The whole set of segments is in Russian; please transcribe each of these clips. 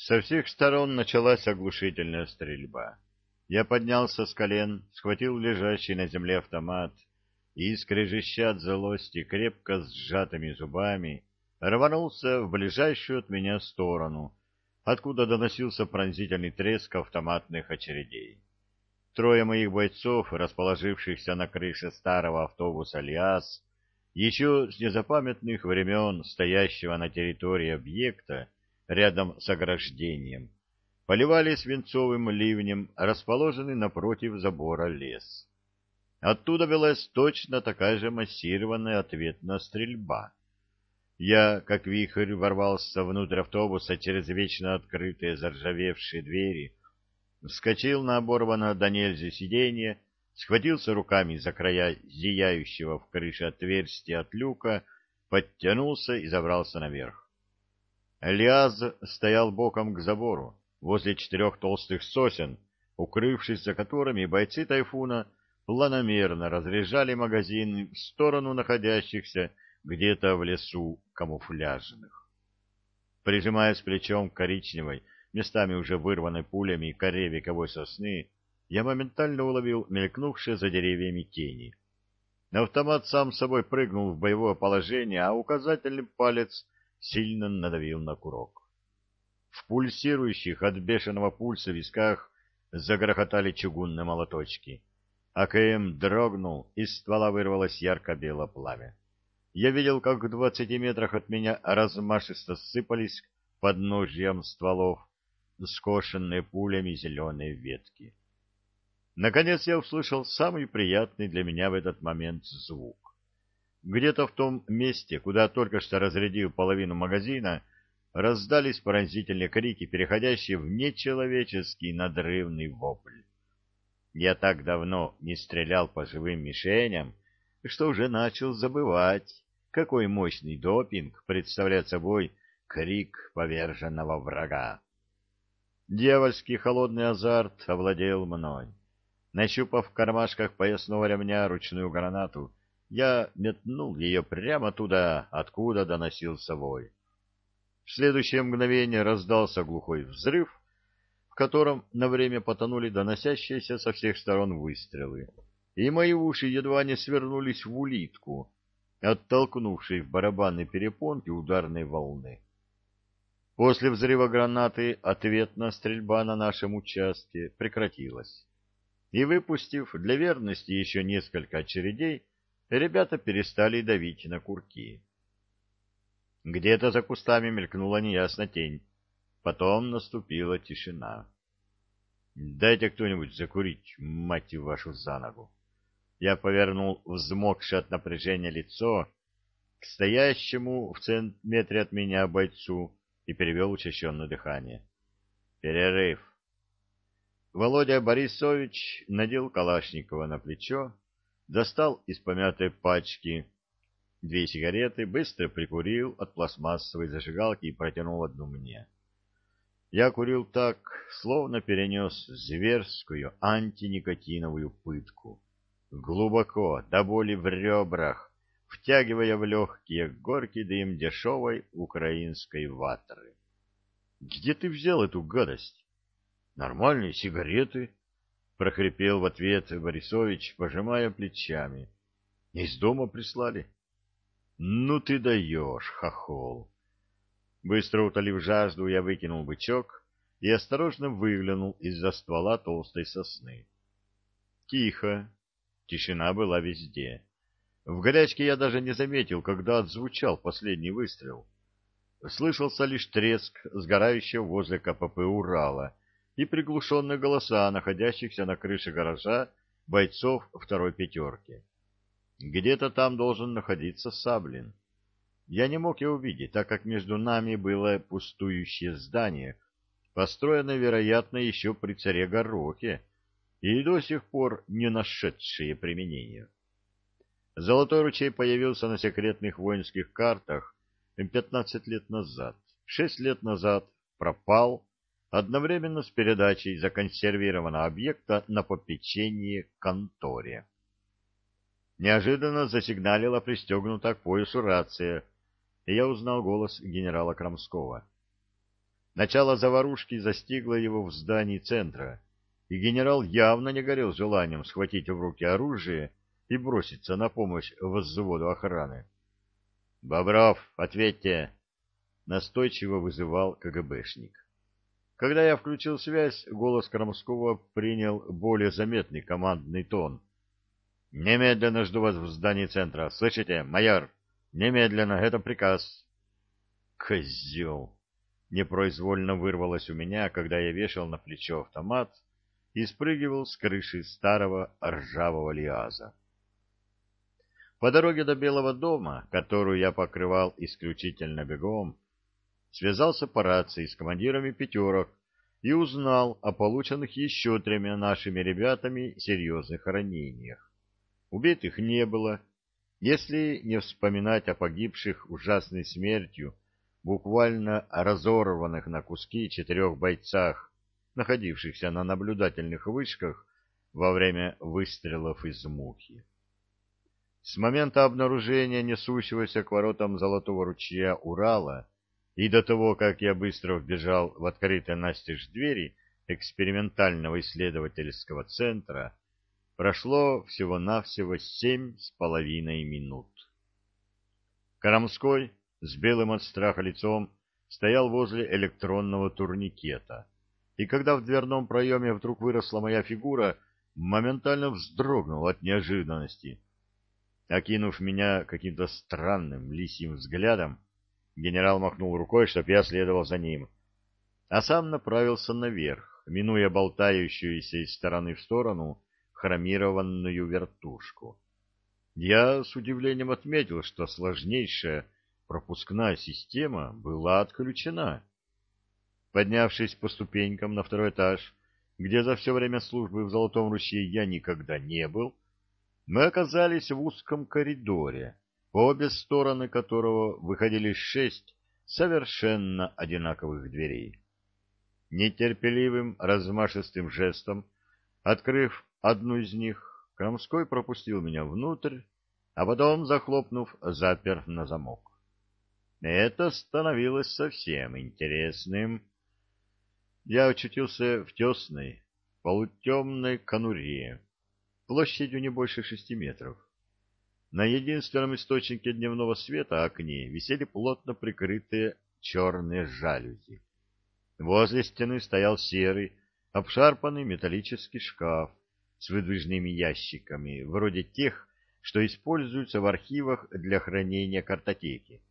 Со всех сторон началась оглушительная стрельба. Я поднялся с колен, схватил лежащий на земле автомат и, скрежеща от злости, крепко сжатыми зубами, рванулся в ближайшую от меня сторону, откуда доносился пронзительный треск автоматных очередей. Трое моих бойцов, расположившихся на крыше старого автобуса «Лиас», еще с незапамятных времен стоящего на территории объекта рядом с ограждением, поливали свинцовым ливнем расположенный напротив забора лес. Оттуда велась точно такая же массированная ответная стрельба. Я, как вихрь, ворвался внутрь автобуса через вечно открытые заржавевшие двери, вскочил на оборванное до нельзя сиденье, схватился руками за края зияющего в крыше отверстия от люка, подтянулся и забрался наверх. Элиаз стоял боком к забору, возле четырех толстых сосен, укрывшись за которыми бойцы «Тайфуна» планомерно разряжали магазины в сторону находящихся где-то в лесу камуфляжных. Прижимаясь плечом к коричневой, местами уже вырванной пулями коре вековой сосны, я моментально уловил мелькнувшие за деревьями тени. Автомат сам собой прыгнул в боевое положение, а указательный палец сильно надавил на курок. В пульсирующих от бешеного пульса висках загрохотали чугунные молоточки. АКМ дрогнул, из ствола вырвалось ярко-белое пламя. Я видел, как в двадцати метрах от меня размашисто сыпались под ножьям стволов скошенные пулями зеленые ветки. Наконец я услышал самый приятный для меня в этот момент звук. Где-то в том месте, куда только что разрядил половину магазина, раздались поразительные крики, переходящие в нечеловеческий надрывный вопль. Я так давно не стрелял по живым мишеням, что уже начал забывать, какой мощный допинг представляет собой крик поверженного врага. Дьявольский холодный азарт овладел мной. Нащупав в кармашках поясного ремня ручную гранату, я метнул ее прямо туда, откуда доносился вой. В следующее мгновение раздался глухой взрыв, в котором на время потонули доносящиеся со всех сторон выстрелы, и мои уши едва не свернулись в улитку, оттолкнувшей в барабанной перепонке ударной волны. После взрыва гранаты ответная стрельба на нашем участке прекратилась и, выпустив для верности еще несколько очередей, ребята перестали давить на курки. Где-то за кустами мелькнула неясная тень. Потом наступила тишина. «Дайте кто-нибудь закурить, мать вашу, за ногу!» Я повернул взмокшее от напряжения лицо к стоящему в метре от меня бойцу и перевел учащенное дыхание. «Перерыв!» Володя Борисович надел Калашникова на плечо, достал из помятой пачки две сигареты, быстро прикурил от пластмассовой зажигалки и протянул одну мне. Я курил так, словно перенес зверскую антиникотиновую пытку. Глубоко, до боли в ребрах, втягивая в легкие горький дым дешевой украинской ватры. — Где ты взял эту гадость? Нормальные сигареты, — прохрипел в ответ Борисович, пожимая плечами. — Из дома прислали. — Ну ты даешь, хохол. Быстро утолив жажду, я выкинул бычок и осторожно выглянул из-за ствола толстой сосны. Тихо. Тишина была везде. В горячке я даже не заметил, когда отзвучал последний выстрел. Слышался лишь треск сгорающего возле КПП Урала — и приглушенные голоса находящихся на крыше гаража бойцов второй пятерки. Где-то там должен находиться Саблин. Я не мог его увидеть, так как между нами было пустующее здание, построенное, вероятно, еще при царе Горохе, и до сих пор не нашедшее применение. Золотой ручей появился на секретных воинских картах 15 лет назад. Шесть лет назад пропал одновременно с передачей законсервированного объекта на попечение конторе. Неожиданно засигналила пристегнута к поясу рация, и я узнал голос генерала Крамского. Начало заварушки застигло его в здании центра, и генерал явно не горел желанием схватить в руки оружие и броситься на помощь взводу охраны. — Бобров, ответьте! — настойчиво вызывал КГБшник. Когда я включил связь, голос Крамского принял более заметный командный тон. «Немедленно жду вас в здании центра. Слышите, майор? Немедленно, это приказ». «Козел!» Непроизвольно вырвалось у меня, когда я вешал на плечо автомат и спрыгивал с крыши старого ржавого лиаза. По дороге до Белого дома, которую я покрывал исключительно бегом, связался по рации с командирами пятерок и узнал о полученных еще тремя нашими ребятами серьезных ранениях. Убитых не было, если не вспоминать о погибших ужасной смертью, буквально разорванных на куски четырех бойцах, находившихся на наблюдательных вышках во время выстрелов из мухи. С момента обнаружения несущегося к воротам Золотого ручья Урала и до того, как я быстро вбежал в открытые настежь двери экспериментального исследовательского центра, прошло всего-навсего семь с половиной минут. Карамской с белым от страха лицом стоял возле электронного турникета, и когда в дверном проеме вдруг выросла моя фигура, моментально вздрогнул от неожиданности. Окинув меня каким-то странным лисьим взглядом, Генерал махнул рукой, чтоб я следовал за ним, а сам направился наверх, минуя болтающуюся из стороны в сторону хромированную вертушку. Я с удивлением отметил, что сложнейшая пропускная система была отключена. Поднявшись по ступенькам на второй этаж, где за все время службы в Золотом Руси я никогда не был, мы оказались в узком коридоре, по обе стороны которого выходили шесть совершенно одинаковых дверей. Нетерпеливым, размашистым жестом, открыв одну из них, Крамской пропустил меня внутрь, а потом, захлопнув, запер на замок. Это становилось совсем интересным. Я очутился в тесной, полутемной конуре, площадью не больше шести метров. На единственном источнике дневного света окне висели плотно прикрытые черные жалюзи. Возле стены стоял серый, обшарпанный металлический шкаф с выдвижными ящиками, вроде тех, что используются в архивах для хранения картотеки.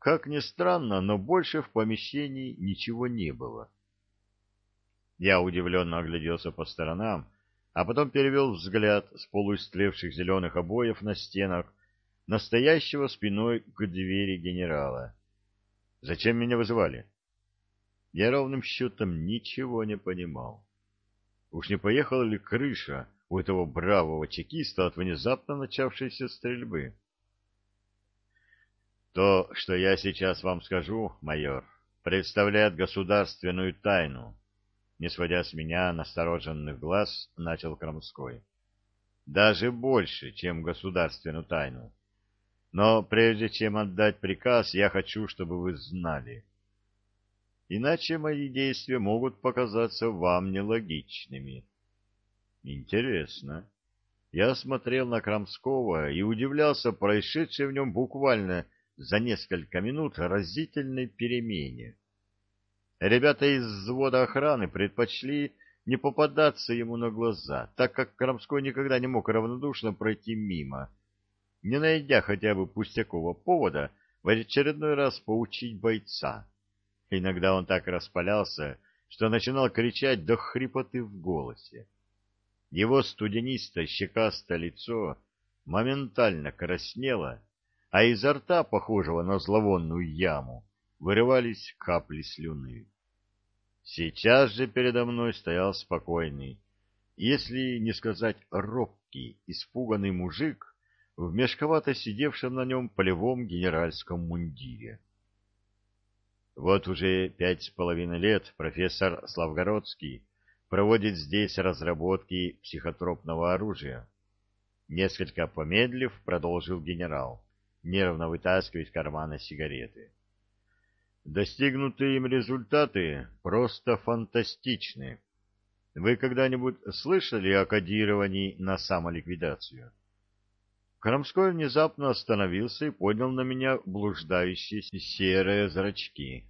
Как ни странно, но больше в помещении ничего не было. Я удивленно огляделся по сторонам, а потом перевел взгляд с полуистлевших зеленых обоев на стенах настоящего спиной к двери генерала. «Зачем меня вызывали?» Я ровным счетом ничего не понимал. Уж не поехала ли крыша у этого бравого чекиста от внезапно начавшейся стрельбы? То, что я сейчас вам скажу, майор, представляет государственную тайну, не сводя с меня настороженных глаз, начал Крамской. Даже больше, чем государственную тайну. Но прежде чем отдать приказ, я хочу, чтобы вы знали. Иначе мои действия могут показаться вам нелогичными. Интересно. Я смотрел на Крамского и удивлялся происшедшей в нем буквально за несколько минут разительной перемене. Ребята из взвода охраны предпочли не попадаться ему на глаза, так как Крамской никогда не мог равнодушно пройти мимо, не найдя хотя бы пустякового повода в очередной раз поучить бойца. Иногда он так распалялся, что начинал кричать до хрипоты в голосе. Его студенисто-щекастое лицо моментально краснело, а изо рта, похожего на зловонную яму, вырывались капли слюны. Сейчас же передо мной стоял спокойный, если не сказать робкий, испуганный мужик в мешковато сидевшем на нем полевом генеральском мундире. Вот уже пять с половиной лет профессор Славгородский проводит здесь разработки психотропного оружия. Несколько помедлив, продолжил генерал, нервно вытаскивая из кармана сигареты. Достигнутые им результаты просто фантастичны. Вы когда-нибудь слышали о кодировании на самоликвидацию? Крамской внезапно остановился и поднял на меня блуждающие серые зрачки.